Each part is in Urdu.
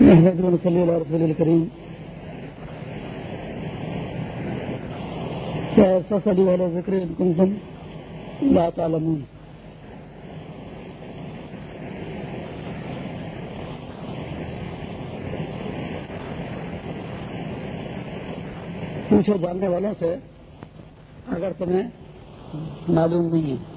محمد صلی اللہ رسول الکریم سسلی والا ذکر کنتم لا تعلمون. پوچھو جاننے والوں سے اگر تمہیں معلوم نہیں ہے۔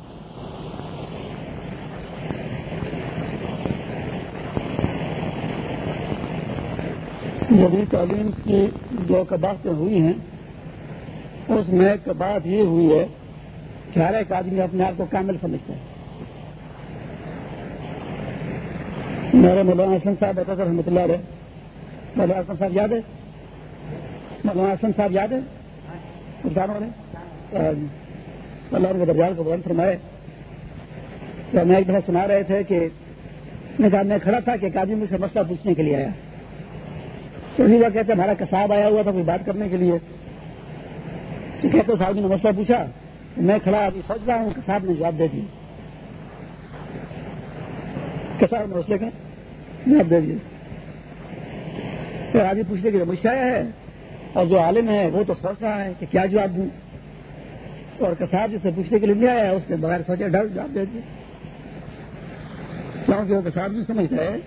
جدید تعلیم کی جو کباستیں ہوئی ہیں، اس میں ایک یہ ہوئی ہے کہ ہر ایک آدمی اپنے آپ کو کامل سمجھتا ہے۔ میرے مولانا حسن صاحب بتا رحمۃ اللہ علیہ۔ مولانا حسن صاحب یاد ہے؟ مولانا حسن صاحب یاد ہے؟ والے اللہ نے درجال کو بلند فرمائے۔ تو میں ایک دفعہ سنا رہے تھے کہ میں کھڑا تھا کہ ایک آدمی مجھ سے مسئلہ پوچھنے کے لیے آیا۔ تو اسی وقت کہتے ہمارا کساب آیا ہوا تھا کوئی بات کرنے کے لیے۔ تو کہتے صاحب جی نے مسئلہ پوچھا، میں کھڑا ابھی سوچ رہا ہوں کساب نے جواب دے دی کساب نے مسئلے کا جواب دے دیا آدمی پوچھنے کے لیے مجھ سے آیا ہے؟ اور جو عالم ہے وہ تو سوچ رہا ہے کہ کیا جواب دوں۔ اور کساب جسے جی پوچھنے کے لیے نہیں آیا اس نے بغیر سوچے ڈر جواب دے دیا کیونکہ وہ کساب نہیں جی سمجھتا ہے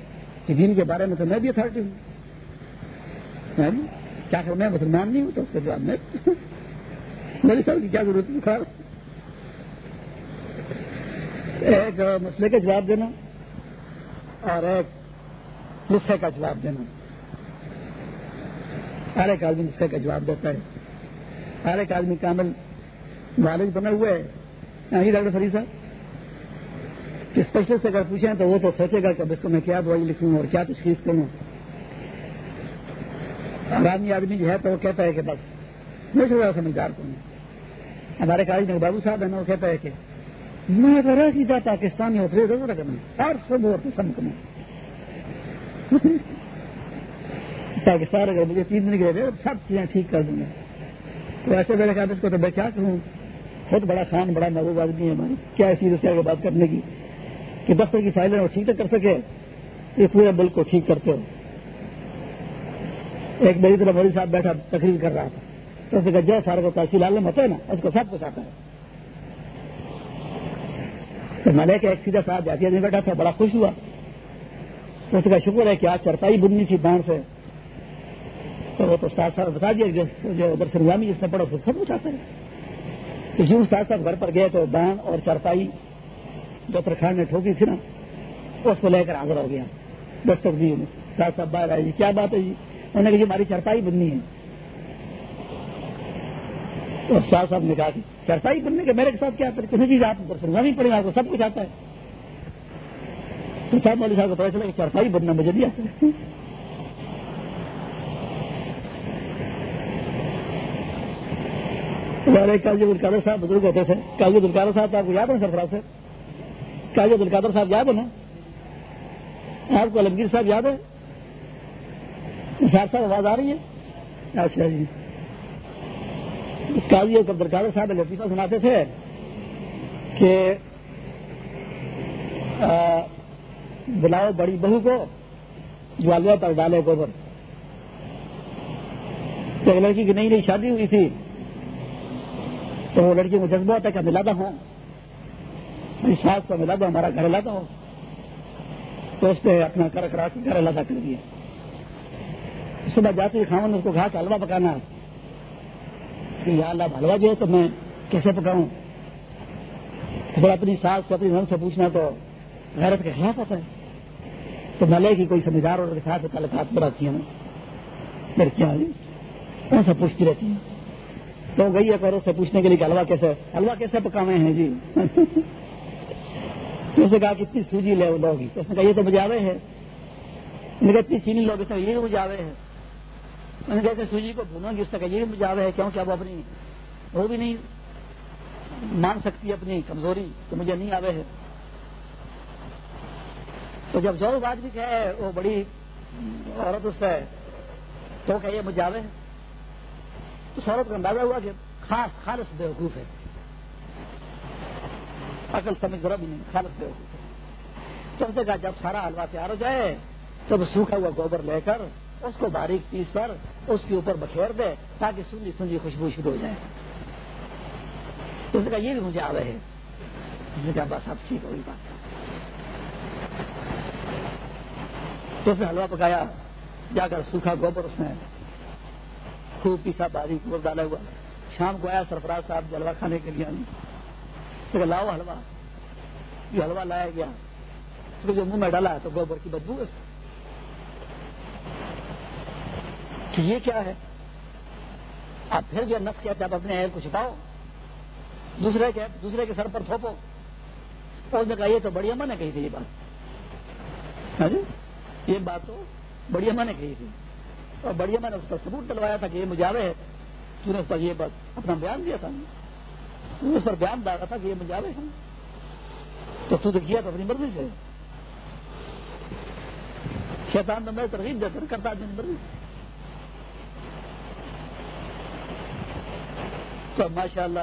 کہ دین کے بارے میں تو میں بھی اتارٹی ہوں۔ کیا کہ میں مسلمان نہیں ہوں تو اس کا جواب میں؟ میری سب کی کیا ضرورت ہے؟ ایک مسئلے کا جواب دینا اور ایک نسخے کا جواب دینا۔ ہر ایک آدمی نسخے کا جواب دیتا ہے۔ ہر ایک آدمی کامل والد بنا ہوا ہے۔ ڈاکٹر فریض صاحب اسپیشلسٹ اگر پوچھیں تو وہ تو سوچے گا کہ اس کو میں کیا دوائی لکھوں اور کیا تشخیص کروں۔ آدمی آدمی جو ہے تو وہ کہتا ہے کہ بس، میں چھوڑا سمجھدار کو ہمارے کالج میں بابو صاحب ہے نا وہ کہتا ہے کہ میں تو رہ سیدھا پاکستانی ہو پھر روز رکھنا اور سب اور سب کم پاکستان اگر مجھے تین دن کے سب چیزیں ٹھیک کر دوں گا۔ تو ایسے میرے خیال اس کو تو میں کیا کروں بہت بڑا خان، بڑا محبوب آدمی ہے ہماری کیا ایسی رستے کو بات کرنے کی؟ کہ دفتر کی فائلیں وہ ٹھیک کر سکے، یہ پورے ملک کو ٹھیک کرتے ہو۔ ایک میری طرف مودی صاحب بیٹھا، تقریر کر رہا تھا۔ تو اس کا جے جی سارے کو تحصیل عالم ہوتا ہے نا، اس کو سب کچھ آتا ہے۔ تو ملے کے ایک سیدھا صاحب جاتی نہیں بیٹھا تھا، بڑا خوش ہوا۔ تو اس کا شکر ہے کہ آج چرپائی بننی تھی بانڈ سے۔ تو وہ تو استاد صاحب بتا دیا جو ادھر سے جس نے پڑھا، اس سب کچھ آتا ہے۔ تو جو استاد صاحب گھر پر گئے تو بانڈ اور چرپائی جو ترکھان نے ٹھوکی تھی نا، اس کو لے کر حاضر ہو گیا۔ دستک دی استاد صاحب باہر آئے جی کیا بات ہے جی؟ انہوں نے کہا جی ہماری چرپائی بننی ہے۔ تو استاد صاحب نے کہا کہ چرپائی بننے کے میرے ساتھ کیا کسی چیز آپ نہیں پڑے آپ کو سب کچھ آتا ہے۔ تو صاحب مولوی صاحب کو پتا چلا کہ چرپائی بننا مجھے نہیں آتا۔ ہمارے کاجی القادر صاحب بزرگ ہوتے تھے۔ کاجی القادر صاحب، آپ کو یاد ہے سرفراز سے کاجی القادر صاحب یاد ہے نا؟ آپ کو علمگیر صاحب یاد ہے صاحب، آواز آ رہی ہے؟ اچھا جی۔ قاضی اور قبر صاحب لطیفہ سناتے تھے کہ بلاؤ بڑی بہو کو جوالیا پر ڈالے گوبر۔ تو ایک لڑکی کی نئی نئی شادی ہوئی تھی۔ تو وہ لڑکی کو جذبہ ہوتا ہے کہ ملادا ہوں۔ میری ساس کو ملا دو ہمارا گھر لاتا ہو تو اس نے اپنا کر کرا کے گھر لادا کر دیا۔ صبح جاتے ہی کھاؤں اس کو کہا کہ حلوا پکانا یا اللہ حلوا جو ہے تو میں کیسے پکاؤں؟ پھر اپنی ساس کو اپنی رنگ سے پوچھنا تو غیرت کے خلاف ہوتا ہے۔ تو ملے کی کوئی سمجھدار اور کے ساتھ تعلقات بناتی ہیں لڑکیاں ان سے پوچھتی رہتی ہیں تو گئی ہے اور سے پوچھنے کے لیے کہ حلوا کیسے حلوا کیسے پکاوے ہیں جی؟ اس نے کہا کہ اتنی سوجی لے لوگ اس نے کہا، یہ تو مجھے آوے ہے اتنی چینی لوگ یہ مجھے آوے ہے میں نے جیسے سوجی کو بھونوں گی اس طرح یہ بھی مجھے ہے کیوں کیا وہ اپنی وہ بھی نہیں مان سکتی اپنی کمزوری تو مجھے نہیں آوے ہے تو جب جو بات بھی کہے، وہ بڑی عورت اس سے تو کہ یہ مجھے آوے ہے تو عورت کا اندازہ ہوا کہ خاص خالص بے وقوف ہے۔ عقل سمجھ ذرا بھی نہیں، خالص بے وقوف ہے۔ تو اس نے کہا، جب سارا حلوا تیار ہو جائے، تب سوکھا ہوا گوبر لے کر اس کو باریک پیس پر اس کے اوپر بکھیر دے تاکہ سنجی سنجی خوشبو شروع ہو جائے۔ اس کا یہ بھی مجھے آوے ہے اس نے کہا، بس اب ٹھیک ہوئی بات۔ اس نے حلوہ پکایا، جا کر سوکھا گوبر اس نے خوب پیسا باریک گوبر ڈالا ہوا۔ شام کو آیا سرفراز صاحب جلوا کھانے کے لیے۔ لاؤ حلوا یہ حلوا لایا گیا۔ اس کو جو منہ میں ڈالا تو گوبر کی بدبو اس کو کہ یہ کیا ہے؟ آپ پھر جو نفس کہتے آپ اپنے کو چھپاؤ، دوسرے کے دوسرے کے سر پر تھوپو۔ اور نے کہا، یہ تو بڑی امن نے کہی تھی، یہ بات۔ ہاں جی؟ یہ بات تو بڑی امن نے کہی تھی۔ اور بڑی امن نے اس پر ثبوت ڈلوایا تھا کہ یہ مجاوے ہے۔ تو نے اس پر یہ بات اپنا بیان دیا تھا۔ اس پر بیان ڈالا تھا کہ یہ مجاوے ہیں تو تو کیا تو اپنی مرضی سے۔ شیطان تو میں ترغیب دیتا کرتا اپنی مرضی۔ تو ماشاء اللہ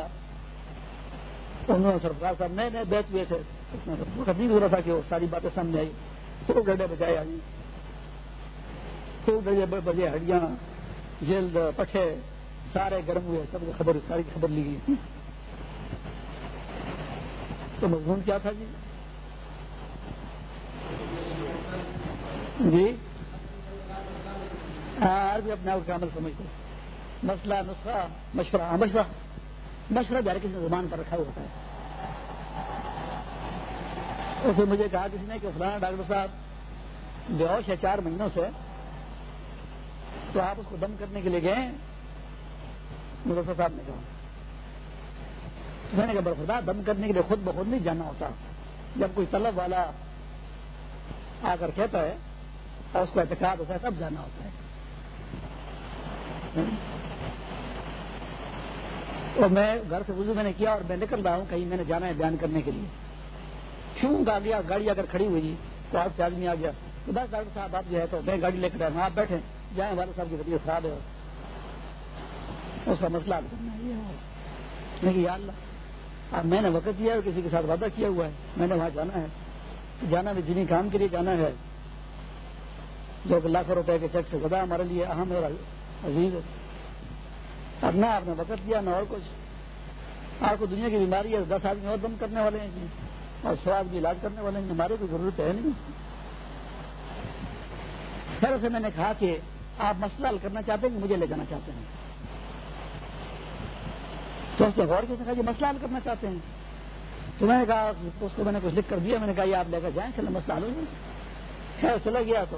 انہوں نے سرفراز صاحب نئے نئے بیچ ہوئے تھے۔ وقت نہیں گزرا تھا کہ وہ ساری باتیں سامنے آئی خوب ڈڈے بجائے آئی خوب ڈڈے بجے ہڈیاں جلد پٹھے، سارے گرم ہوئے۔ سب کو خبر، ساری خبر لی گئی۔ تو مضمون کیا تھا جی؟ جی؟ ہاں بھی اپنے آپ کامل سمجھتے مسئلہ نسخہ مشورہ ہاں، مشورہ۔ مشورہ بھی ہر کسی زبان پر رکھا ہوتا ہے۔ اسے مجھے کہا کسی نے کہ فلانا ڈاکٹر صاحب بیوش ہے چار مہینوں سے، تو آپ اس کو دم کرنے کے لیے گئے؟ مظفر صاحب نے کہا۔ تو میں نے کہا برخدا دم کرنے کے لیے خود بخود نہیں جانا ہوتا۔ جب کوئی طلب والا آ کر کہتا ہے اور اس کو اعتقاد ہوتا ہے، تب جانا ہوتا ہے۔ اور میں گھر سے وضو میں نے کیا اور میں نکل رہا ہوں کہیں میں نے جانا ہے بیان کرنے کے لیے۔ کیوں گا گیا؟ گاڑی اگر کھڑی ہوئی تو آپ سے آدمی آ گیا۔ تو بس ڈاکٹر صاحب آپ جو ہے تو میں گاڑی لے کر آئے آپ بیٹھے جائیں والد صاحب کی طبیعت خراب ہے اس کا مسئلہ حل کرنا ہے۔ یا اللہ، اب میں نے وقت دیا ہے کسی کے ساتھ وعدہ کیا ہوا ہے۔ میں نے وہاں جانا ہے۔ جانا بھی دینی کام کے لیے جانا ہے۔ جو کہ لاکھوں روپے کے چیک سے زیادہ ہمارے لیے اہم اور عزیز ہے۔ اب نہ آپ نے وقت دیا نہ اور کچھ۔ آپ کو دنیا کی بیماری ہے، دس آدمی اور دم کرنے والے ہیں جی، اور سو آدمی علاج کرنے والے ہیں جی، ہمارے کو ضرورت ہے نہیں۔ پھر اسے میں نے کہا کہ آپ مسئلہ حل کرنا چاہتے ہیں کہ مجھے لے جانا چاہتے ہیں۔ تو اس نے غور کیا کہا کہ مسئلہ حل کرنا چاہتے ہیں۔ تو میں نے کہا، اس کو میں نے کچھ لکھ کر دیا، میں نے کہا، یہ آپ لے کر جائیں چلے مسئلہ حل ہو گیا۔ خیر، چلا گیا تو۔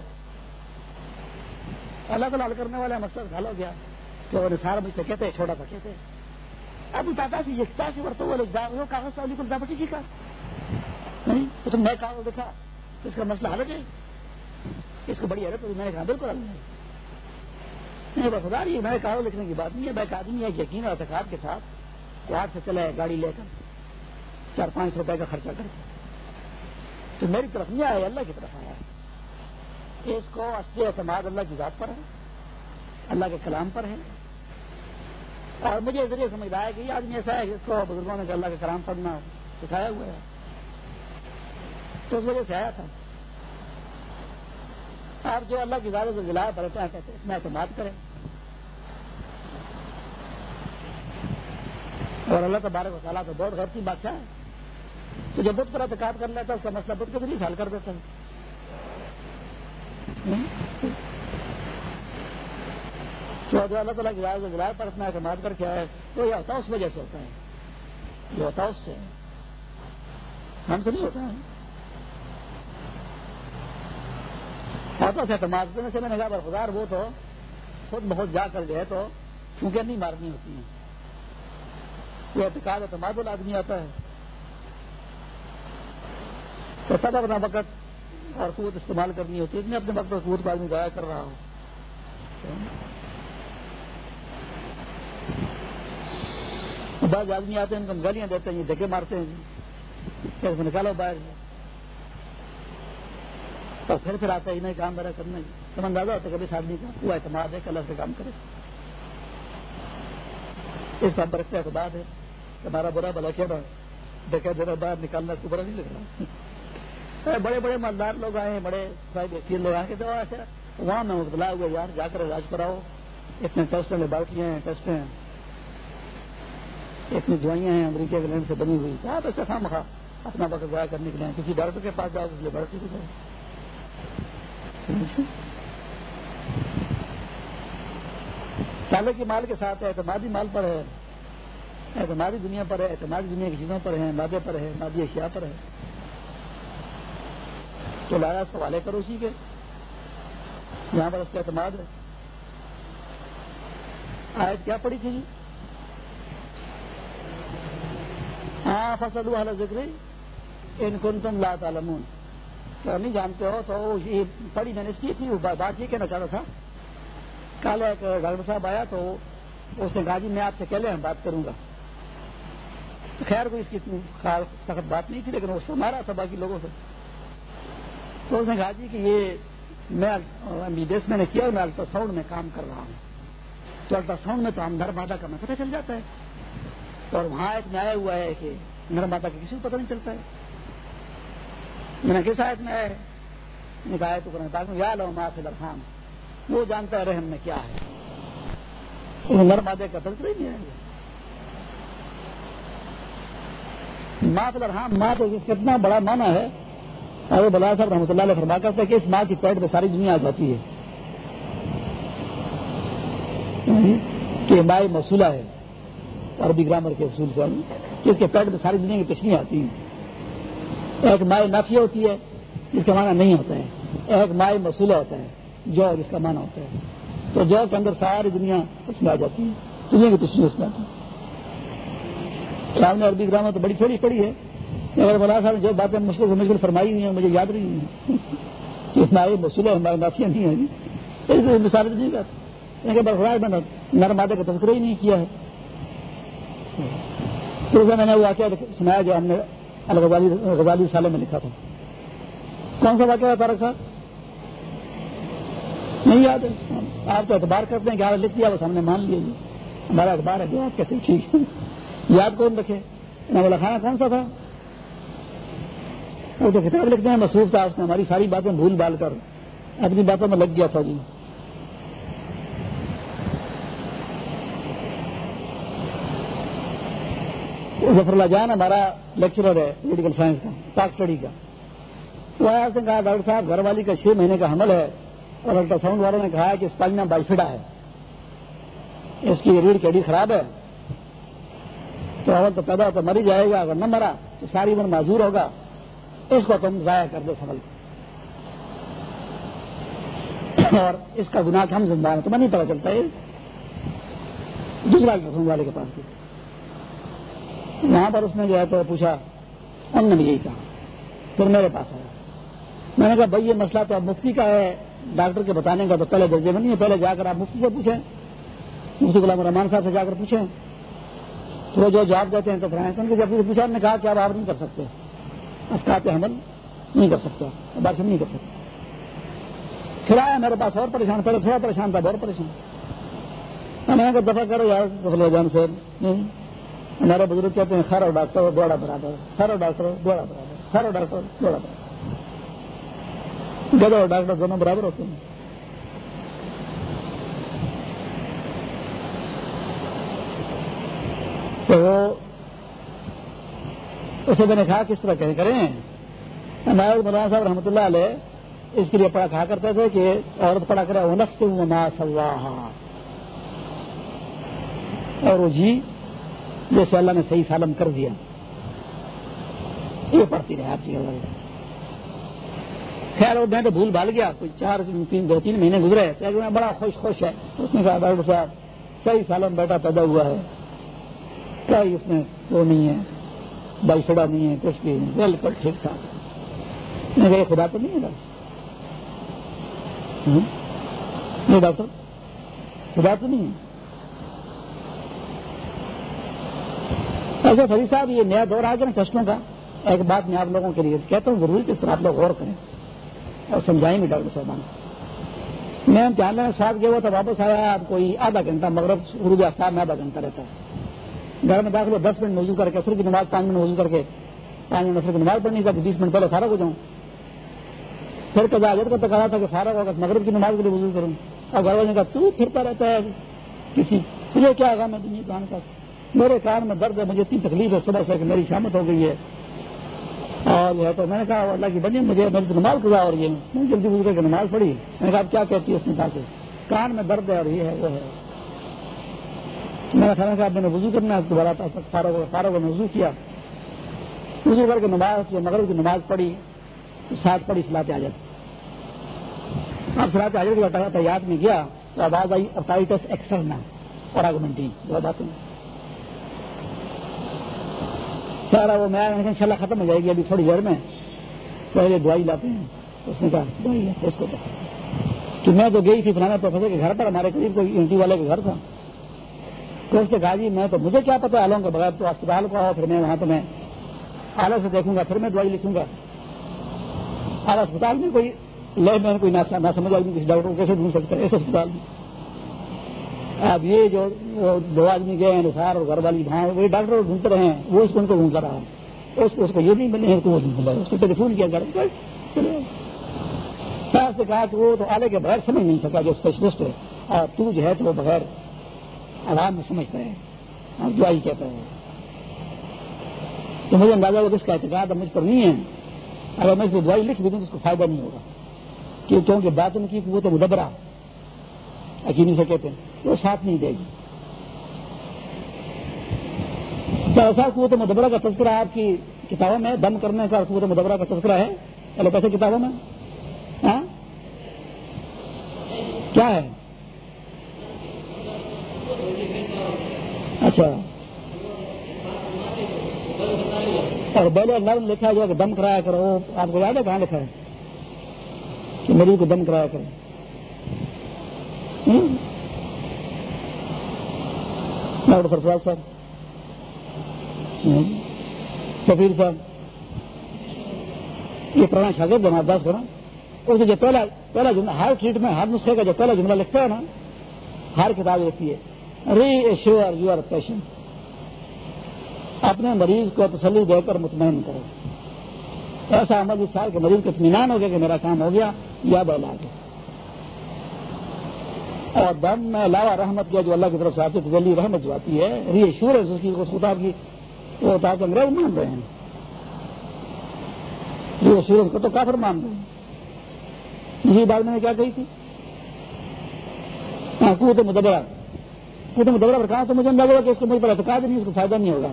الگ الگ حل کرنے والا مسئلہ حل ہو گیا۔ تو سارا مجھ سے کہتے چھوڑا تھا کہتے اب دادا سے یکتا سے ورتو وہ وہ کاغذ والی کو دابٹی جی کا نہیں، تو تم نئے کاغذ دیکھا، تو اس کا مسئلہ حل ہو جائے اس کو بڑی حیرت میں نے کہا بالکل حل نہیں۔ خدا رہی میں کاغذ لکھنے کی بات نہیں ہے، میں ایک آدمی ہے یقین اور اعتقاد کے ساتھ کوارٹ سے چلے گاڑی لے کر۔ چار پانچ روپے کا خرچہ کر کے۔ تو میری طرف نہیں آیا، اللہ کی طرف آیا۔ اس کو اصلی اعتماد اللہ کی ذات پر ہے، اللہ کے کلام پر ہے۔ اور مجھے ذریعے سمجھ رہا ہے کہ یہ آدمی ایسا ہے جس کو بزرگوں نے اللہ کا کلام پڑھنا سکھایا ہوا ہے۔ تو اس وجہ سے آیا تھا۔ آپ جو اللہ کی زیادہ سے ضلع پر کہتے اتنا اعتماد کریں۔ اور اللہ تبارک و تعالیٰ تو بہت غیر کی بادشاہ ہے۔ تو جب بدھ پر اعتقاد کر لیتا ہے، اس کا مسئلہ بدھ کے ذریعے حل کر دیتا ہے۔ جو اللہ تعالیٰ کی رائے ضلع پر اپنا اعتماد کر کے آئے تو یہ ہوتا اس وجہ سے ہوتا ہے۔ جو ہوتا اس سے۔ ہم سے نہیں ہوتا ہے۔ ہوتا سے اعتماد کرنے سے میں نے کہا برفدار وہ تو خود بہت جا کر گئے تو کیونکہ نہیں مارنی ہوتی ہیں۔ یہ اعتقاد، اعتماد والا آدمی آتا ہے۔ تو تب اپنا وقت اور قوت استعمال کرنی ہوتی ہے۔ اتنے اپنے وقت اور قوت کو آدمی ضائع کر رہا ہو۔ بعض آدمی آتے ہیں، ان کو گالیاں دیتے ہیں دھکے مارتے ہیں۔ پھر نکالو باہر۔ تو پھر پھر آتا ہے انہیں کام میرا کرنا تم اندازہ ہوتا ہے کبھی اس آدمی کا وہ اعتماد ہے کل سے کام کرے۔ اس کا برقع اعتماد ہے ہمارا برا بلا کیا دیکھا دینا باہر نکالنا کو برا نہیں لگ رہا۔ بڑے بڑے مالدار لوگ آئے ہیں، بڑے لوگ آئے تو ایسا وہاں میں مبتلا ہوئے یار، جا کر علاج کراؤ۔ اتنے ٹیسٹ لیبارٹریاں ہیں ٹیسٹ ہیں اتنی دوائیاں ہیں امریکہ انگلینڈ سے بنی ہوئی۔ آپ ایسا تھا مخا اپنا وقت ضائع کرنے کے لیے کسی ڈاکٹر کے پاس جاؤ اس لیبارٹری کو جاؤ۔ تالے کے مال کے ساتھ اعتمادی مال پر ہے۔ اعتمادی دنیا پر ہے، اعتمادی دنیا کی چیزوں پر ہے، مادے پر ہے، مادی اشیاء پر ہے۔ تو لایا اس کرو اسی کے۔ یہاں پر اس کا اعتماد ہے۔ آیت کیا پڑی تھی جی؟ ہاں فصل والا ذکر۔ ان کن تم لا تعلمون۔ تو نہیں جانتے ہو، تو یہ پڑھی میں نے اس کی تھی بات یہ کہنا چاہتا تھا۔ کل ایک ڈاکٹر صاحب آیا تو اس نے کہا جی میں آپ سے کہلے بات کروں گا۔ تو خیر، کوئی اس کی سخت بات نہیں تھی، لیکن وہ مارا تھا باقی لوگوں سے۔ تو اس نے کہا جی کہ یہ میں دیش میں نے کیا، میں الٹرا ساؤنڈ میں کام کر رہا ہوں۔ تو الٹرا ساؤنڈ میں تو ہم نر مادہ کا میں پتہ چل جاتا ہے۔ اور وہاں ایک میں آیا ہوا ہے کہ نر مادہ کا کسی کو پتہ نہیں چلتا ہے۔ میں نے کس آیت میں آیا؟ آئے نکایا تو کرنا یا لو ما فی الرحام وہ جانتا ہے رحم میں کیا ہے۔ نر مادے کا تذکر ہی نہیں آئے ماں فی الرحام ماں تو کتنا بڑا مانا ہے۔ ارے بلا صاحب رحمۃ اللہ علیہ فرما کرتے کہ اس ماں کی پیٹ میں ساری دنیا آ جاتی ہے۔ یعنی کہ مائع مسولہ ہے۔ عربی گرامر کے اصول سے کہ اس کے پیٹ میں ساری دنیا کی کشمیاں آتی ہیں۔ ایک مائع نافیہ ہوتی ہے، جس کا معنی نہیں ہوتا ہے۔ ایک مائع مسولہ ہوتا ہے، جو جس کا معنی ہوتا ہے۔ تو جو کے اندر ساری دنیا اس میں آ جاتی ہے، دنیا کی تشریح اس میں آتی ہے صاحب نے عربی گرامر تو بڑی تھوڑی پڑی ہے اگر مولانا صاحب جو باتیں مشکل سے مشکل فرمائی ہوئی ہیں، مجھے یاد نہیں ہے کہ ہمارے مسئلہ ہمارے نافیاں نہیں ہیں۔ مثال نہیں کرتے برفراج میں نر مادے کا تذکرہ ہی نہیں کیا ہے۔ پھر میں نے وہ واقعہ سنایا جو ہم نے الغزالی غزالی سالے میں لکھا تھا۔ کون سا واقعہ تارک صاحب؟ نہیں یاد ہے۔ آپ تو اخبار کرتے ہیں کہ آپ لکھ دیا، بس ہم نے مان لیا جی۔ ہمارا اخبار ہے۔ جو آپ کہتے ٹھیک یاد کون رکھے؟ نہ کھانا کون سا تھا وہ تو کتاب لکھتے ہیں، مصروف تھا اس نے۔ ہماری ساری باتیں بھول بال کر، اپنی باتوں میں لگ گیا تھا جی۔ ظفر اللہ جان ہمارا لیکچرر ہے میڈیکل سائنس کا پاک اسٹڈی کا. وہ آیا اس نے کہا، ڈاکٹر صاحب، گھر والی کا چھ مہینے کا حمل ہے اور الٹرا ساؤنڈ والوں نے کہا کہ اسپائنا بائیفڈا ہے۔ اس کی ریڑھ کیڑی خراب ہے۔ تو اول تو پیدا ہوتا مر ہی جائے گا، اگر نہ مرا تو ساری عمر معذور ہوگا۔ اس کو تم ضائع کر دو سبل۔ اور اس کا گناہ ہم زندہ ہے تمہیں نہیں پتا چلتا ہے دوسرا رسوم والے کے پاس۔ وہاں پر اس نے جو ہے تو پوچھا، ان نے بھی یہی کہا، پھر میرے پاس آیا۔ میں نے کہا، بھائی، یہ مسئلہ تو اب مفتی کا ہے، ڈاکٹر کے بتانے کا تو پہلے درجے میں نہیں ہے، پہلے جا کر آپ مفتی سے پوچھیں۔ مفتی غلام الرحمان صاحب سے جا کر پوچھیں۔ تو وہ جو جواب دیتے ہیں تو فرائن جب پوچھا نے کہا کہ آپ آپ نہیں کر سکتے۔ افطار پہ حمل نہیں کر سکتا بات نہیں کر سکتا پھر آیا میرے پاس اور پریشان، پہلے تھوڑا پریشان تھا، بہت پریشان۔ میں نے دفاع کرو یار دفل جان سے نہیں ہمارے بزرگ کہتے ہیں، خیر اور ڈاکٹر دوڑا برابر خیر اور ڈاکٹر دوڑا برابر خیر اور ڈاکٹر دوڑا برابر گدو اور ڈاکٹر دونوں برابر ہوتے ہیں۔ تو اسے میں نے کہا کس طرح کہیں کریں؟ ہمارے مولانا صاحب رحمۃ اللہ علیہ اس کے لیے پڑھا کھا کرتے تھے کہ عورت پڑھا کرے نفس وما سواہا. اور وہ جی جیسے اللہ نے صحیح سالم کر دیا۔ یہ پڑھتی رہے آپ جی کی۔ خیر، وہ میں تو بھول بھال گیا، کوئی چار تین دو تین مہینے گزرے تو بڑا خوش خوش ہے۔ اس نے کہا، ڈاکٹر صاحب، صحیح سالم بیٹا پیدا ہوا ہے۔ کیا اس میں وہ نہیں ہے بائی سڑا نہیں ہے، کچھ بھی نہیں، بالکل ٹھیک ٹھاک۔ میں خدا تو نہیں ہے ڈاکٹر؟ نہیں ڈاکٹر، خدا تو نہیں ہے۔ اچھا ایسے فری صاحب، یہ نیا دور آ گیا نا ٹیسٹوں کا۔ ایک بات میں آپ لوگوں کے لیے کہتا ہوں ضروری کس طرح آپ لوگ غور کریں اور سمجھائیں گے ڈاکٹر صاحب میں دھیان لینے سواد گیا ہوا تھا، واپس آیا آپ کوئی آدھا گھنٹہ مغرب غروب آفتاب میں آدھا گھنٹہ رہتا۔ ہے گھر میں داخل دس منٹ موضوع کر کے اثر کی نماز پانچ منٹ موضوع کر کے، پانچ منٹ اثر کی نماز پڑھنی چاہتی بیس منٹ پہلے سارا ہو جاؤں۔ پھر کبھی آگے کا کہا تھا کہ سارا وقت مغرب کی نماز کے لیے وضو کروں۔ اور گھر والے نے کہا، تو پھرتا رہتا ہے کسی، تجھے کیا ہوگا میں دنیا کا؟ میرے کان میں درد ہے، مجھے اتنی تکلیف ہے، صبح سے کہ میری شامت ہو گئی ہے۔ اور جو ہے تو میں نے کہا اللہ کی بنی مجھے میری نماز گزار اور یہ میں جلدی وضو کر کے نماز پڑھی؟ میں نے کہا آپ کیا کہتی ہے اس نے کہا کہ کان میں درد ہے اور یہ ہے، وہ ہے۔ میں نے کھانا کہا میں نے وضو کرنا ہے۔ دوبارہ فارغ فارغ نے وضو کیا۔ وضو کر کے نماز مغرب کی نماز پڑھی، ساتھ پڑھی سلاتے آ جاتی اب سلاتے آ جاتے یاد میں گیا، تو آواز آئی اپائٹس ایکسرنا اور آگمنٹی، دو باتیں۔ سارا وہ میں ان شاء اللہ ختم ہو جائے گی ابھی تھوڑی دیر میں۔ پہلے دوائی لاتے ہیں، اس نے کہا، دوائی ہے، اس کو کہ میں تو گئی تھی فلانا پروفیسر کے گھر پر، ہمارے قریب کوئی یونٹی والے کے گھر تھا۔ تو اس نے کہا جی میں تو، مجھے کیا پتا آلوں کے بغیر تو اسپتال کو آؤ پھر میں وہاں تو میں آلہ سے دیکھوں گا، پھر میں دوائی لکھوں گا۔ اور اسپتال میں کوئی، لے، میں کوئی نہ سمجھ آدمی کسی ڈاکٹر کو کیسے ڈھونڈ سکتا ہے؟ اس اسپتال میں۔ اب یہ جو دو آدمی گئے ہیں نثار اور گھر والی بھائی وہی ڈاکٹر ڈھونڈتے رہے ہیں۔ وہ اس کو ان کو ڈھونڈتا رہا اس کو اس کو یہ نہیں ملے تو وہ نہیں ملا اس کو ٹیلیفون کیا گھر سے کہا کہ وہ تو آلے کے بغیر سمجھ نہیں سکا جو اسپیشلسٹ ہے۔ اور تو جو ہے تو وہ بغیر آرام میں سمجھتا ہے اور دعائی کہتا ہے تو مجھے اندازہ ہوا اس کا اعتقاد اب مجھ پر نہیں ہے۔ اگر میں اس کو دوائی لکھ بھی دوں تو اس کو فائدہ نہیں ہوگا۔ کیونکہ بات ان کی قوت مدبرہ حکیمی سے کہتے ہیں۔ وہ ساتھ نہیں دے گی۔ ایسا قوت مدبرہ کا تذکرہ آپ کی کتابوں میں دم کرنے کا قوت مدبرہ کا تذکرہ ہے۔ چلو کیسے کتابوں میں۔ ہاں؟ کیا ہے؟ اچھا۔ اور بیلے نرم لکھا جو کہ دم کرایا کرو۔ آپ کو یاد ہے کہاں لکھا ہے؟ کہ مریض کو دم کرایا کرو۔ ڈاکٹر سرفراز صاحب۔ سفیر صاحب۔ یہ پرانا شاگرد جماعت داس کرا اس جو پہلا پہلا جملہ، ہر ٹریٹ میں ہر نسخے کا جو پہلا جملہ لکھتا ہے نا، ہر کتاب لکھتی ہے۔ Reassure your patient اپنے مریض کو تسلی دے کر مطمئن کرو۔ ایسا عمل اس سال کے مریض کو اطمینان ہو گیا کہ میرا کام ہو گیا، یا علاج ہے اور دم میں علاوہ رحمت کیا جو اللہ کی طرف سے آتی تجلی رحمت جو آتی ہے ری ایشورنس اس کی خطاب کی، وہ کے انگریز مان رہے ہیں۔ ری ایشورنس کو تو کافر مان رہے ہیں۔ یہ بات میں نے کیا کہی تھی؟ ہاں قوت مدبرہ۔ قوت مدبرہ پر کہا تو مجھے اندازہ ہوا کہ اس کو مجھے پر اعتقاد نہیں، اس کو فائدہ نہیں ہوگا۔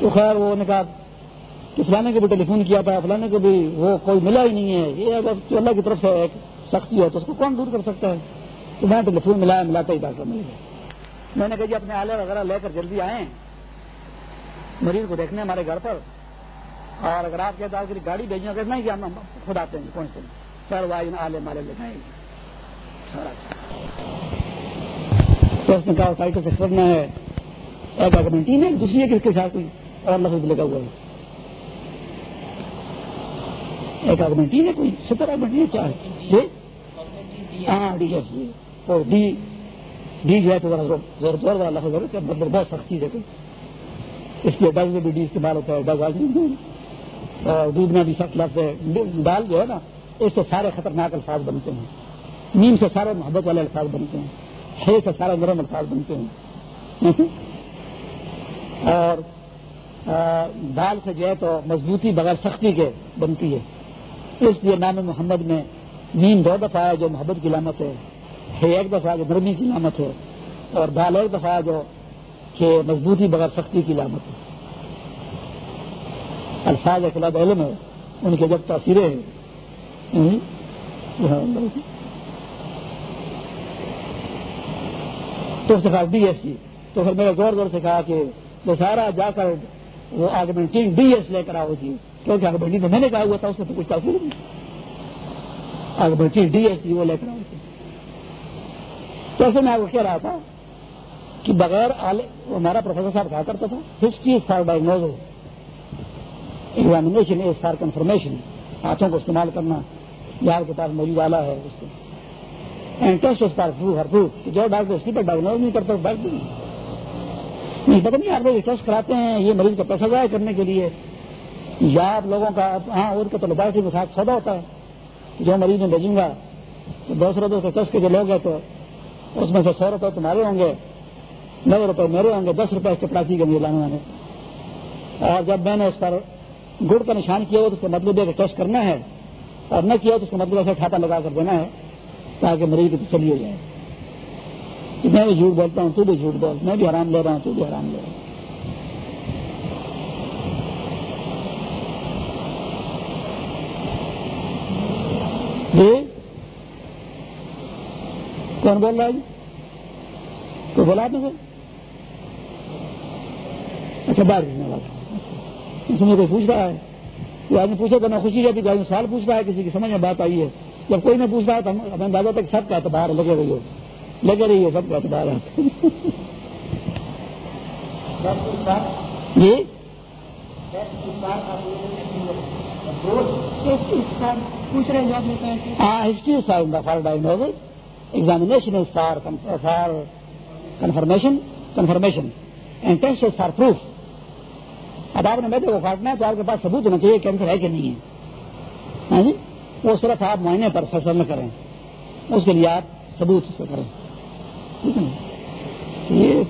تو خیر، وہ نے کہا کہ فلانے کو بھی ٹیلی فون کیا تھا، فلانے کو بھی وہ کوئی ملا ہی نہیں ہے۔ یہ اللہ کی طرف سے ایک سختی ہے تو اس کو کون دور کر سکتا ہے؟ تو میں ٹیلی فون ملایا ملاتا ہی ڈاکٹر مل گیا میں نے کہا جی اپنے آلے وغیرہ لے کر جلدی آئیں۔ مریض کو دیکھنے ہمارے گھر پر۔ اور اگر آپ کہتے ہیں گاڑی بھیجنا کرنا ہے کہ ہم خود آتے ہیں جی، پہنچتے ہیں۔ سر وائی آلے مالے لے جائیں لگائیں تو اس نے کہا سائٹوں سے کرنا ہے۔ ایک آگمنٹین ہے دوسری ہے کس کے ساتھ کوئی اور اللہ سے لگا ہوا ہے۔ ایک آگمنٹین ہے کوئی سپر آگمنٹین کیا ہے ہاں ڈی ایس جی اور ڈی ڈی جو ہے تو زور زور والا مطلب بہت سخت چیز ہے۔ اس لیے ڈگ میں بھی ڈی جی استعمال ہوتا ہے ڈگ آج اور دودھ میں بھی سخت لفظ ہے۔ دال جو ہے نا، اس سے سارے خطرناک الفاظ بنتے ہیں۔ نیم سے سارے محبت والے الفاظ بنتے ہیں۔ ہے سے سارے نرم الفاظ بنتے ہیں۔ اور دال سے جو ہے تو مضبوطی بغیر سختی کے بنتی ہے۔ اس لیے نام محمد میں نیم دو دفعہ ہے جو محبت کی علامت ہے ایک دفعہ جو نرمی کی علامت ہے، اور دال ایک دفعہ جو کہ مضبوطی بغیر سختی کی علامت ہے۔ الفاظ اخلاق علم ہے، ان کے جب تاثیریں ہیں۔ یعنی، تو اس کے ڈی ایس سی تو پھر میں نے زور زور سے کہا کہ دسہرا جا کر وہ آگمنٹنگ ڈی ایس لے کر آؤ جی کیونکہ آگمنٹنگ تو میں نے کہا ہوا تھا، اس میں تو کچھ تاثیر نہیں۔ آگمنٹنگ ڈی ایس وہ لے کر آؤ جی تو ایسے میں آپ کو کہہ رہا تھا کہ بغیر وہ ہمارا پروفیسر صاحب کہا کرتا تھا history for diagnose examination is for confirmation ہاتھوں کو استعمال کرنا یار کے پاس موجود آلہ ہے اس کو ٹیسٹ اس پر ہر پروف جو ڈاکٹر اس پر ڈائگنوز نہیں کرتا ڈاکٹر نہیں۔ پتہ نہیں آپ لوگ ٹیسٹ کراتے ہیں، یہ مریض کا پیسہ ضائع کرنے کے لیے۔ یا آپ لوگوں کا ہاں ان کے تو لیبارٹری کے ساتھ سودا ہوتا ہے۔ جو مریض میں بھیجوں گا، تو دو روپئے سے دس کے جو لوگ ہیں تو اس میں سے سو روپئے تمہارے ہوں گے نو روپئے میرے ہوں گے، دس روپئے چپراسی کے لیے لانے والے اور جب میں نے اس پر گڑ کا نشان کیا ہو تو اس کا مطلب ہے کہ ٹیسٹ کرنا ہے، اور نہ کیا تو اس کا مطلب ایسا ٹھاپا لگا کر دینا ہے تاکہ مریض کی تسلی ہو جائے۔ میں بھی جھوٹ بولتا ہوں، تو بھی جھوٹ بول، میں بھی آرام لے رہا ہوں، تو بھی آرام لے رہا ہوں۔ کون بول رہا ہے جی بولا آپ نے سر اچھا باہر بھیجنے والا اس میں کوئی پوچھ رہا ہے کوئی آدمی پوچھے تو میں خوشی رہتی کہ سوال پوچھ رہا ہے کسی کی سمجھ میں بات آئی ہے جب کوئی نہیں پوچھ رہا ہے تو ہمیں اندازہ تک سب کا اعتبار لگے رہی ہو لگے رہی ہے سب کا اعتبار ہے جی ہاں history for diagnose examination for for confirmation confirmation and test is for proof اب آپ نے میرے کو کاٹنا ہے تو آپ کے پاس ثبوت ہونا چاہیے کینسر ہے کہ نہیں ہے ہاں جی؟ وہ صرف آپ معائنے پر فیصلہ نہ کریں۔ اس کے لیے آپ ثبوت سے کریں۔ ٹھیک ہے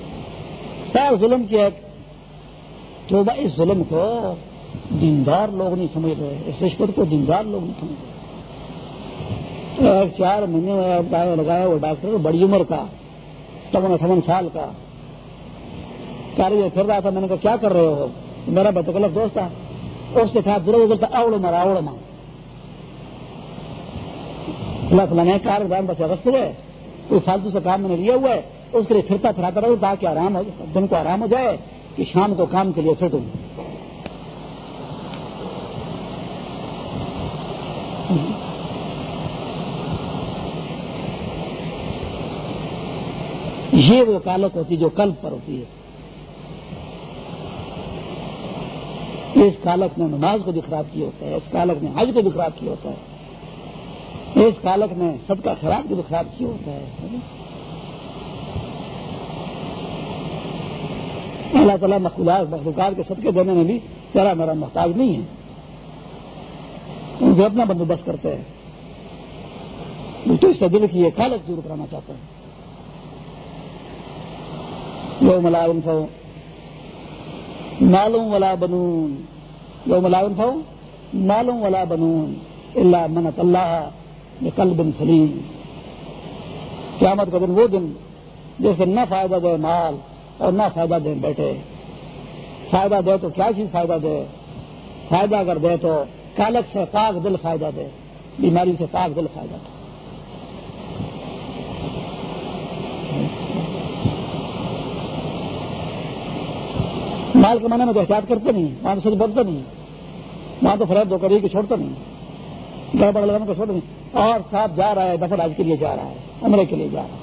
یہ ظلم کی ایک تو اس ظلم کو دیندار لوگ نہیں سمجھ رہے اس رشوت کو دیندار لوگ نہیں سمجھ رہے چار مہینے میں لگایا، وہ ڈاکٹر بڑی عمر کا ستاون اٹھاون سال کا۔ کاریگر پھر رہا تھا، میں نے کہا، کیا کر رہے ہو؟ میرا بتکلف دوست تھا۔ اس کے ساتھ درد ادھر تھا اوڑ مرا اوڑ ماں اللہ تعالیٰ نے کار بس اگست کوئی فالتو سے کام میں نے لیا ہوا ہے، اس کے لیے پھرتا پھراتا رہو تاکہ آرام ہو، دن کو آرام ہو جائے، کہ شام کو کام کے لیے پھر دوں وہ کالک ہوتی جو قلب پر ہوتی ہے۔ اس کالک نے نماز کو بھی خراب کیا ہوتا ہے، اس کالک نے حج کو بھی خراب کیا ہوتا ہے، اس کالک نے سب کا خراب کو بھی خراب کیا ہوتا ہے۔ اللہ تعالیٰ مخلوقات مخلوقات کے صدقے دینے میں بھی ذرا میرا محتاج نہیں ہے۔ ان سے اپنا بندوبست کرتے ہیں۔ تو اس کا دل کی یہ کالک دور کرانا چاہتا ہے۔ لو ملازم تھا معلوم ولا بنون۔ لو ملازم تھا معلوم ولا بنون۔ اللہ منت اللہ کل بن سلیم۔ قیامت کا دن وہ دن جس دن نہ فائدہ دے مال اور نہ فائدہ دے بیٹھے فائدہ دے تو کیا چیز فائدہ دے؟ فائدہ اگر دے تو کالک سے پاک دل فائدہ دے، بیماری سے پاک دل فائدہ دے۔ مال کمانے میں تو احتیاط کرتے نہیں، وہاں تو سچ بولتے نہیں، وہاں تو فریب دو کری کہ چھوڑتا نہیں گڑبڑ لگانے کو چھوڑتا نہیں۔ اور صاحب جا رہا ہے، دفعہ راج کے لیے جا رہا ہے، عمرے کے لیے جا رہا ہے۔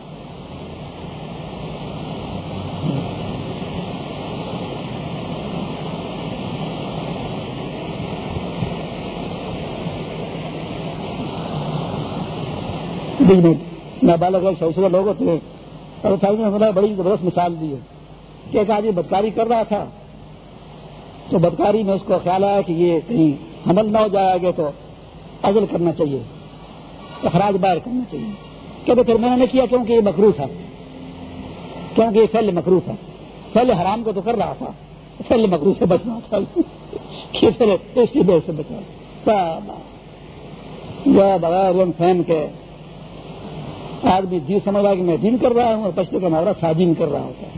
نابالغ سو لوگ ہوتے اور بڑی زبردست مثال دی ہے کہ ایک آدمی بدکاری کر رہا تھا تو بدکاری میں اس کو خیال آیا کہ یہ کہیں حمل نہ ہو جائے گا تو عزل کرنا چاہیے، اخراج باہر کرنا چاہیے۔ کیونکہ پھر میں نے کیا کیونکہ یہ مکرو تھا، کیونکہ یہ فیل مکرو تھا۔ پہلے حرام کو تو کر رہا تھا پہلے مکرو سے بچنا تھا۔ اس کی وجہ سے بچا۔ بغیر فین کے آدمی جی سمجھ رہا کہ میں دین کر رہا ہوں اور پچھلے کا مارا ساجین کر رہا ہوتا ہے۔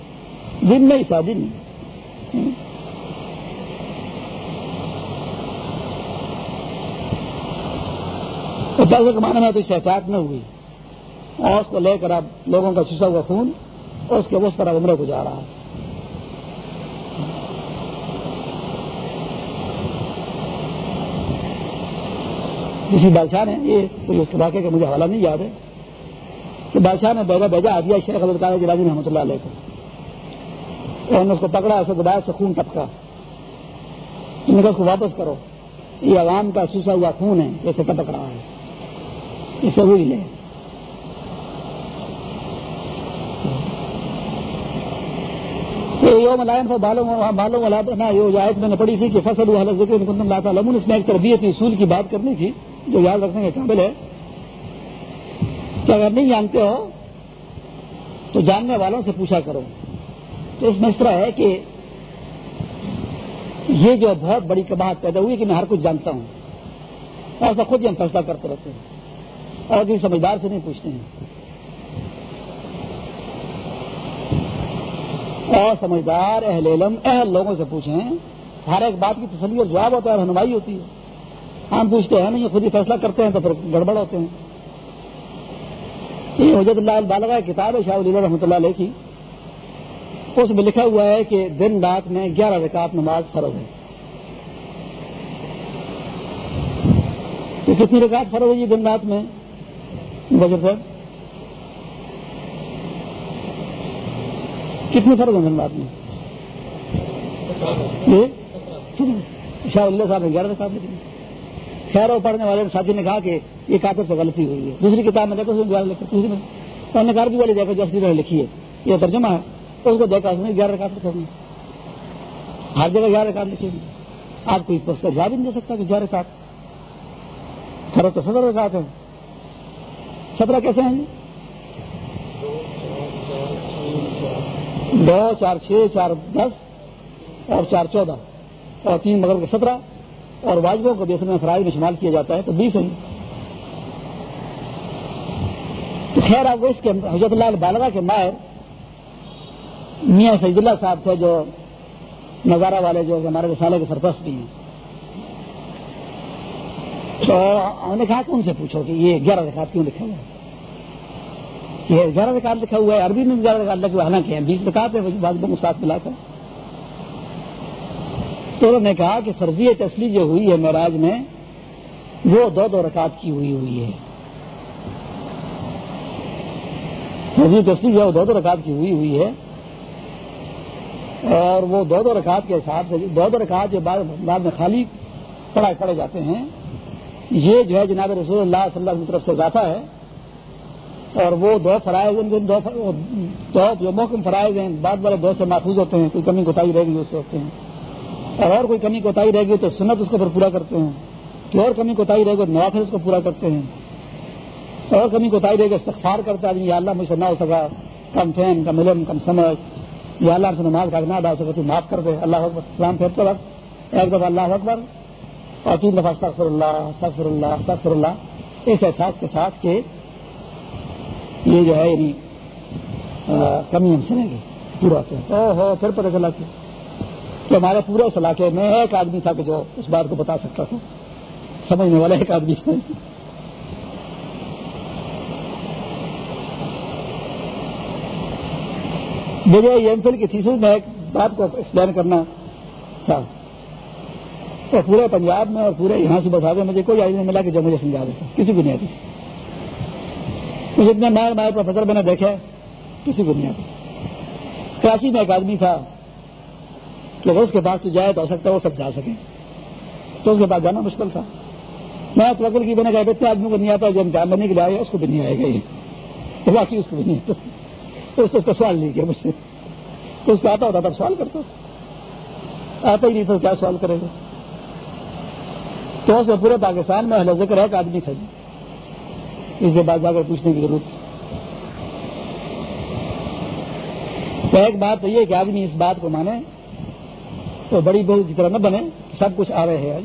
دن میں ہی شادی نہیں تو پیسے کمانے میں تو احتیاط نہ ہوئی۔ اور اس کو لے کر اب لوگوں کا چوسا ہوا خون، اس کے اس پر اب عمرے کو جا رہا ہے کسی بادشاہ نے، یہ کوئی اس واقعے کا مجھے حوالہ نہیں یاد ہے، کہ بادشاہ نے بیجا بھیجا آدیا شیخ حضرت جلازی جی رحمۃ اللہ علیہ کو۔ اور نے اس کو پکڑا اسے دبایا سے خون ٹپکا۔ نے کہا اس کو واپس کرو۔ یہ عوام کا سوسا ہوا خون ہے، جیسے ٹپک رہا ہے۔ اسے وہی لے یوم لائن کو بالوں بالوں والا یہ آیت میں نے پڑھی تھی کہ فصل والا ذکر لمن اس میں ایک تربیت اصول کی بات کرنی تھی، جو یاد رکھنے کے قابل ہے۔ کہ اگر نہیں جانتے ہو، تو جاننے والوں سے پوچھا کرو۔ تو اس میں اس طرح ہے کہ یہ جو بہت بڑی کباہت پیدا ہوئی کہ میں ہر کچھ جانتا ہوں۔ ایسا خود ہی ہم فیصلہ کرتے رہتے ہیں۔ اور کسی سمجھدار سے نہیں پوچھتے ہیں۔ اور سمجھدار اہل علم، اہل لوگوں سے پوچھیں، ہر ایک بات کی تسلی اور جواب ہوتا ہے اور رہنمائی ہوتی ہے۔ ہم پوچھتے ہیں نہیں خود ہی فیصلہ کرتے ہیں تو پھر گڑبڑ ہوتے ہیں۔ یہ حجت اللہ البالغ کتاب ہے، شاہ علی رحمۃ اللہ علیہ کی۔ اس میں لکھا ہوا ہے کہ دن رات میں گیارہ رکعت نماز فرض ہے۔ تو کتنی رکعت فرض ہے جی دن رات میں؟ بجٹ صاحب؟ کتنی فرض ہیں دن میں؟ شاہ اللہ صاحب نے گیارہ رکعت لکھی۔ خیر و پڑھنے والے ساتھی نے کہا کہ یہ کاتر سے غلطی ہوئی ہے۔ دوسری کتاب میں دیکھو گیارہ لکھا دوسری میں تو نے بھی والی دیکھو جس لکھی ہے۔ یہ ترجمہ ہے۔ تو اس کو دیکھا اس نے، گیارہ رکعت لکھا ہر جگہ گیارہ رکعت لکھی آپ کو اس کا جواب نہیں دے سکتا کہ گیارہ رکعت فرض تو سترہ رکعت ہے۔ سترہ کیسے ہیں جی؟ دو، چار، چھ، چار، دس اور چار، چودہ اور تین مغرب کے سترہ اور واجبوں کو بیسن میں فرائض میں شمال کیا جاتا ہے تو بیس ہے جی۔ تو خیر آپ اس کے حضرت اللہ بالغ کے ماہر میاں سعید اللہ صاحب تھے جو نظارہ والے جو ہمارے رسالے کے سرپرست بھی ہیں۔ تو ہم نے کہا کہ ان سے پوچھو کہ یہ گیارہ رکعت کیوں لکھا ہوا ہے یہ گیارہ رکعت لکھا ہوا ہے؟ عربی میں بھی گیارہ رکعت لکھا ہوا حالانکہ بیس رکعت ہے بعض کو ساتھ ملا کر تو انہوں نے کہا کہ فرضیت اصلی جو ہوئی ہے معراج میں، وہ دو دو رکعت کی ہوئی ہوئی ہے۔ فرضیت اصلی جو ہے، وہ دو دو رکعت کی ہوئی ہوئی ہے۔ اور وہ دو دو رکعت کے حساب سے دو دو رکعت جو بعد میں خالی پڑھائے پڑے جاتے ہیں۔ یہ جو ہے جناب رسول اللہ صلی اللہ علیہ طرف سے جاتا ہے۔ اور وہ دو فرائض دو دو جو محکم فرائض ہیں، بعد والے دو سے محفوظ ہوتے ہیں، کوئی کمی کوتا رہے گی اس سے ہوتے ہیں۔ اور اور کوئی کمی کوتا رہے گی تو سنت اس کو پھر پورا کرتے ہیں۔ کہ اور کمی کوتا رہے گی نوافر اس کو پورا کرتے ہیں۔ اور کمی کوتا رہے گی، استغفار کرتا ہے، یا اللہ مجھ سے نہ ہو سکا، کم فین کم علم، کم سمجھ۔ یا اللہ سے نماز کا نہ ادا سکے تو معاف کر دے۔ اللہ اکبر اسلام پھیرتے وقت ایک دفعہ اللہ اکبر، اور تین دفعہ سفر اللہ سفر اللہ سفر اللہ۔ اس احساس کے ساتھ کہ یہ جو ہے یعنی کمی ہم سنیں گے پورا ہو پھر پتہ چلا کہ ہمارے پورے اس علاقے میں ایک آدمی تھا کہ جو اس بات کو بتا سکتا تھا۔ سمجھنے والا ایک آدمی تھا مجھے یہ ایم فل کی تیسری میں ایک بات کو ایکسپلین کرنا تھا۔ اور پورے پنجاب میں اور پورے یہاں سے بتا دیں مجھے کوئی آئی نہیں ملا کہ جو مجھے سمجھا دیتا۔ کسی کو نہیں آتی۔ مجھے اتنے مائر مائر پروفیسر میں نے دیکھے کسی کو نہیں آتی کراچی میں ایک آدمی تھا کہ اس کے پاس تو جائے تو ہو سکتا ہے وہ سب جا سکے تو اس کے پاس جانا مشکل تھا۔ میں توکل کی میں نے کہا اتنے آدمیوں کو نہیں آتا جو امتحان لینے کے لیے آئے، اس کو بھی نہیں آئے گا یہ۔ تو باقی اس کو بھی نہیں آتا۔ تو اس کا سوال نہیں کیا مجھ سے۔ تو اس کو آتا ہوتا تب سوال کرتا آتا ہی نہیں تو کیا سوال کرے گا؟ تو اس میں پورے پاکستان میں اہل ذکر ایک آدمی تھا جی۔ اس کے بعد جا کر پوچھنے کی ضرورت تو ایک بات تو یہ کہ آدمی اس بات کو مانے تو بڑی بہت کی طرح نہ بنے، سب کچھ آ رہے ہیں۔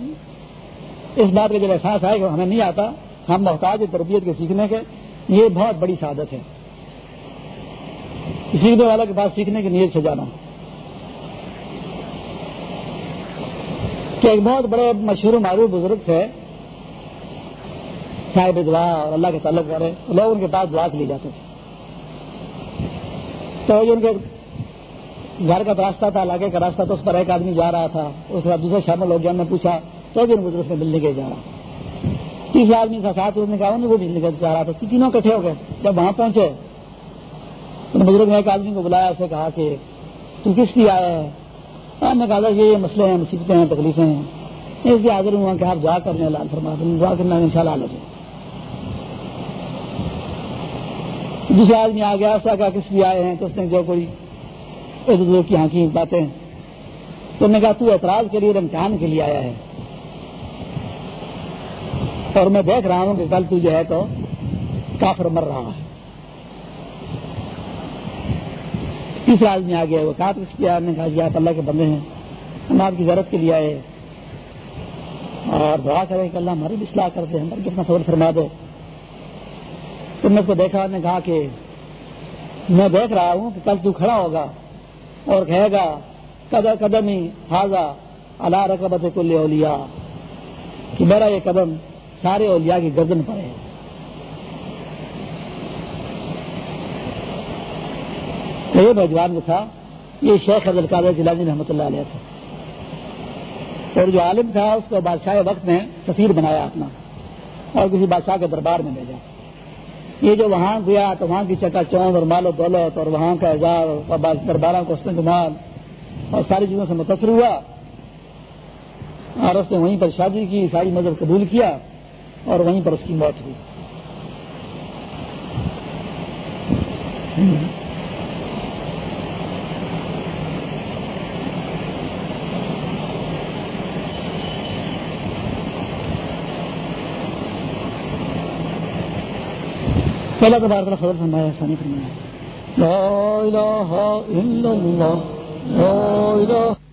اس بات کا جب احساس آئے کہ ہمیں نہیں آتا، ہم محتاج تربیت کے سیکھنے کے، یہ بہت بڑی سعادت ہے۔ سیکھنے والا کے پاس سیکھنے کی نیت سے جانا۔ کہ ایک بہت بڑے مشہور معروف بزرگ تھے صاحب دعا اور اللہ کے تعلق کرے لوگ ان کے پاس دعا کے لیے جاتے تھے۔ تو ان کے گھر کا راستہ تھا، علاقے کا راستہ تو اس پر ایک آدمی جا رہا تھا، اس کے بعد دوسرے شامل ہو گیا نے پوچھا، تو بھی ان بزرگ سے ملنے کے جا رہا۔ تیسرا آدمی کا ساتھ اس نے کہا، انہیں وہ ملنے کے جا رہا تھا۔ تینوں کٹھے ہو گئے، جب وہاں پہنچے بزرگ نے ایک آدمی کو بلایا، اسے کہا کہ تو کس لیے آیا ہے ہاں، نے کہا، یہ مسئلے ہیں، مصیبتیں ہیں، تکلیفیں ہیں۔ اس لیے حاضر ہوا کہ آپ دعا کرنے، لال فرما دیں، دعا کرنا ان شاء اللہ لگے دوسرا آدمی آ گیا ایسا کہا، کس لیے آئے ہیں؟ تو اس نے جو کوئی ادھر کی ہاں باتیں۔ تو نے کہا، تو اعتراض کے لیے رمضان کے لیے آیا ہے۔ اور میں دیکھ رہا ہوں کہ کل تو جو ہے تو کافر مر رہا ہے۔ تیسرا آدمی آ گیا، وہ کس کیا نے کہا جی آپ اللہ کے بندے ہیں۔ ہم آپ کی ضرورت کے لیے آئے اور دعا کرے کہ اللہ ہماری بھی اصلاح کر دے ہمارے کتنا خبر فرما دے۔ تو میں اس کو دیکھا، نے کہا کہ میں دیکھ رہا ہوں کہ کل تو کھڑا ہوگا اور کہے گا، قدر قدم ہی حاضہ اللہ رقبت کل اولیا کہ میرا یہ قدم سارے اولیاء کی گردن پر ہے۔ یہ نوجوان جو تھا، یہ شیخ حضرت قادر جلانی رحمۃ اللہ علیہ تھا۔ اور جو عالم تھا، اس کو بادشاہ وقت نے سفیر بنایا اپنا اور کسی بادشاہ کے دربار میں بھیجا یہ جو وہاں گیا تو وہاں کی چکا چوند اور مال و دولت اور وہاں کا اعزاز اور درباروں کو اس نے اور ساری چیزوں سے متاثر ہوا۔ اور اس نے وہیں پر شادی کی، ساری مذہب قبول کیا اور وہیں پر اس کی موت ہوئی۔ پہلا تو بار بار خبر فرمایا آسانی فرمایا۔ لا الہ الا اللہ لا الہ